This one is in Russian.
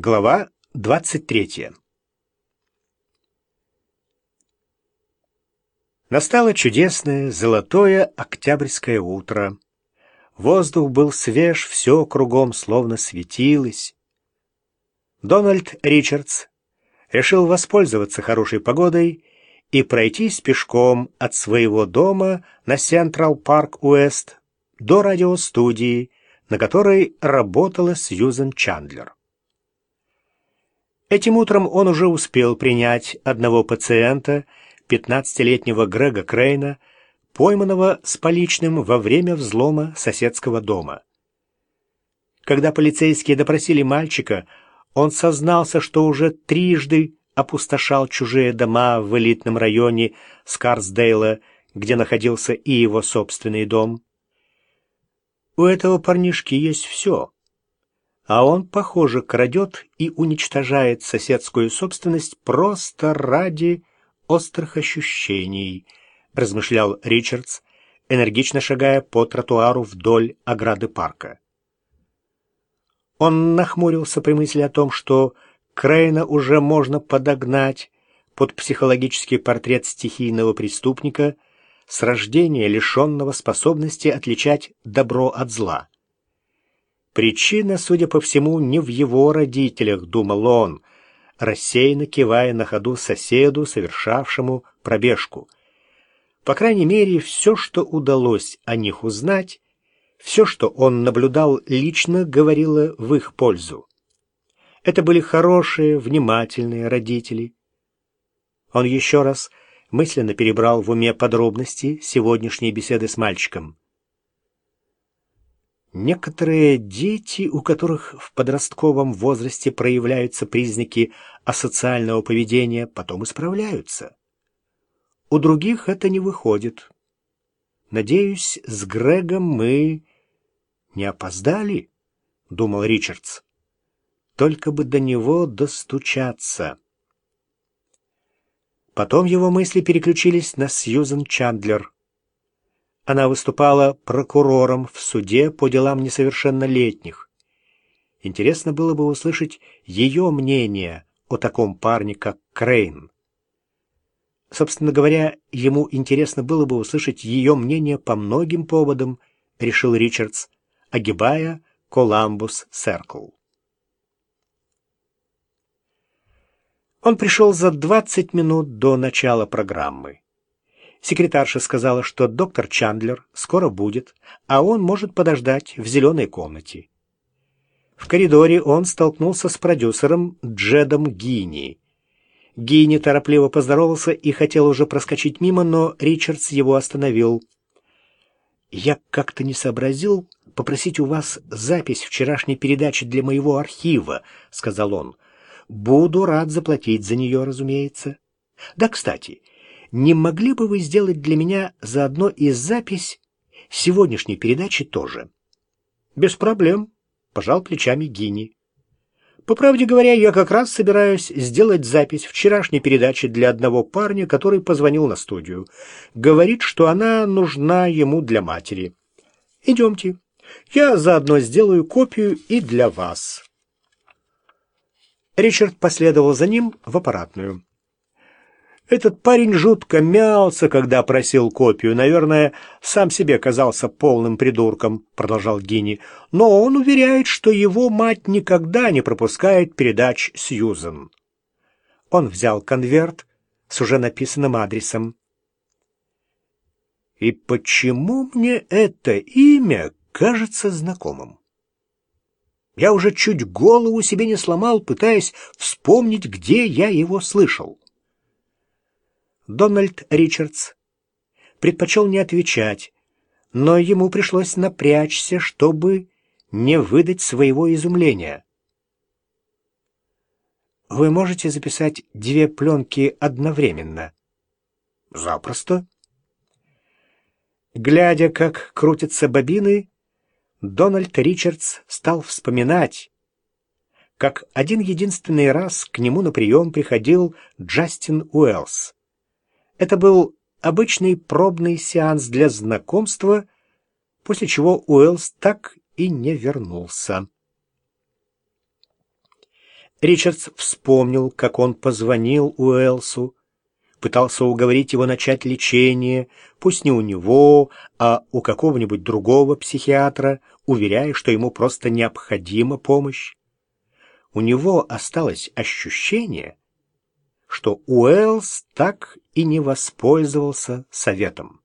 Глава 23 Настало чудесное золотое октябрьское утро. Воздух был свеж, все кругом словно светилось. Дональд Ричардс решил воспользоваться хорошей погодой и пройтись пешком от своего дома на Централ Парк Уэст до радиостудии, на которой работала Сьюзен Чандлер. Этим утром он уже успел принять одного пациента, 15-летнего Грега Крейна, пойманного с поличным во время взлома соседского дома. Когда полицейские допросили мальчика, он сознался, что уже трижды опустошал чужие дома в элитном районе Скарсдейла, где находился и его собственный дом. У этого парнишки есть все — а он, похоже, крадет и уничтожает соседскую собственность просто ради острых ощущений, размышлял Ричардс, энергично шагая по тротуару вдоль ограды парка. Он нахмурился при мысли о том, что Крейна уже можно подогнать под психологический портрет стихийного преступника с рождения лишенного способности отличать добро от зла. Причина, судя по всему, не в его родителях, думал он, рассеянно кивая на ходу соседу, совершавшему пробежку. По крайней мере, все, что удалось о них узнать, все, что он наблюдал лично, говорило в их пользу. Это были хорошие, внимательные родители. Он еще раз мысленно перебрал в уме подробности сегодняшней беседы с мальчиком. Некоторые дети, у которых в подростковом возрасте проявляются признаки асоциального поведения, потом исправляются. У других это не выходит. Надеюсь, с Грегом мы не опоздали, думал Ричардс. Только бы до него достучаться. Потом его мысли переключились на Сьюзен Чандлер. Она выступала прокурором в суде по делам несовершеннолетних. Интересно было бы услышать ее мнение о таком парне, как Крейн. Собственно говоря, ему интересно было бы услышать ее мнение по многим поводам, решил Ричардс, огибая Коламбус Серкл. Он пришел за 20 минут до начала программы. Секретарша сказала, что доктор Чандлер скоро будет, а он может подождать в зеленой комнате. В коридоре он столкнулся с продюсером Джедом Гини. Гини торопливо поздоровался и хотел уже проскочить мимо, но Ричардс его остановил. «Я как-то не сообразил попросить у вас запись вчерашней передачи для моего архива», — сказал он. «Буду рад заплатить за нее, разумеется. Да, кстати, не могли бы вы сделать для меня заодно и запись сегодняшней передачи тоже? Без проблем, пожал плечами Гини. По правде говоря, я как раз собираюсь сделать запись вчерашней передачи для одного парня, который позвонил на студию. Говорит, что она нужна ему для матери. Идемте. Я заодно сделаю копию и для вас. Ричард последовал за ним в аппаратную. Этот парень жутко мялся, когда просил копию. Наверное, сам себе казался полным придурком, продолжал Гини. Но он уверяет, что его мать никогда не пропускает передач Сьюзен. Он взял конверт с уже написанным адресом. И почему мне это имя кажется знакомым? Я уже чуть голову себе не сломал, пытаясь вспомнить, где я его слышал. Дональд Ричардс предпочел не отвечать, но ему пришлось напрячься, чтобы не выдать своего изумления. «Вы можете записать две пленки одновременно?» «Запросто». Глядя, как крутятся бобины, Дональд Ричардс стал вспоминать, как один единственный раз к нему на прием приходил Джастин Уэллс. Это был обычный пробный сеанс для знакомства, после чего Уэллс так и не вернулся. Ричардс вспомнил, как он позвонил Уэлсу, пытался уговорить его начать лечение, пусть не у него, а у какого-нибудь другого психиатра, уверяя, что ему просто необходима помощь. У него осталось ощущение, что Уэллс так и не воспользовался советом.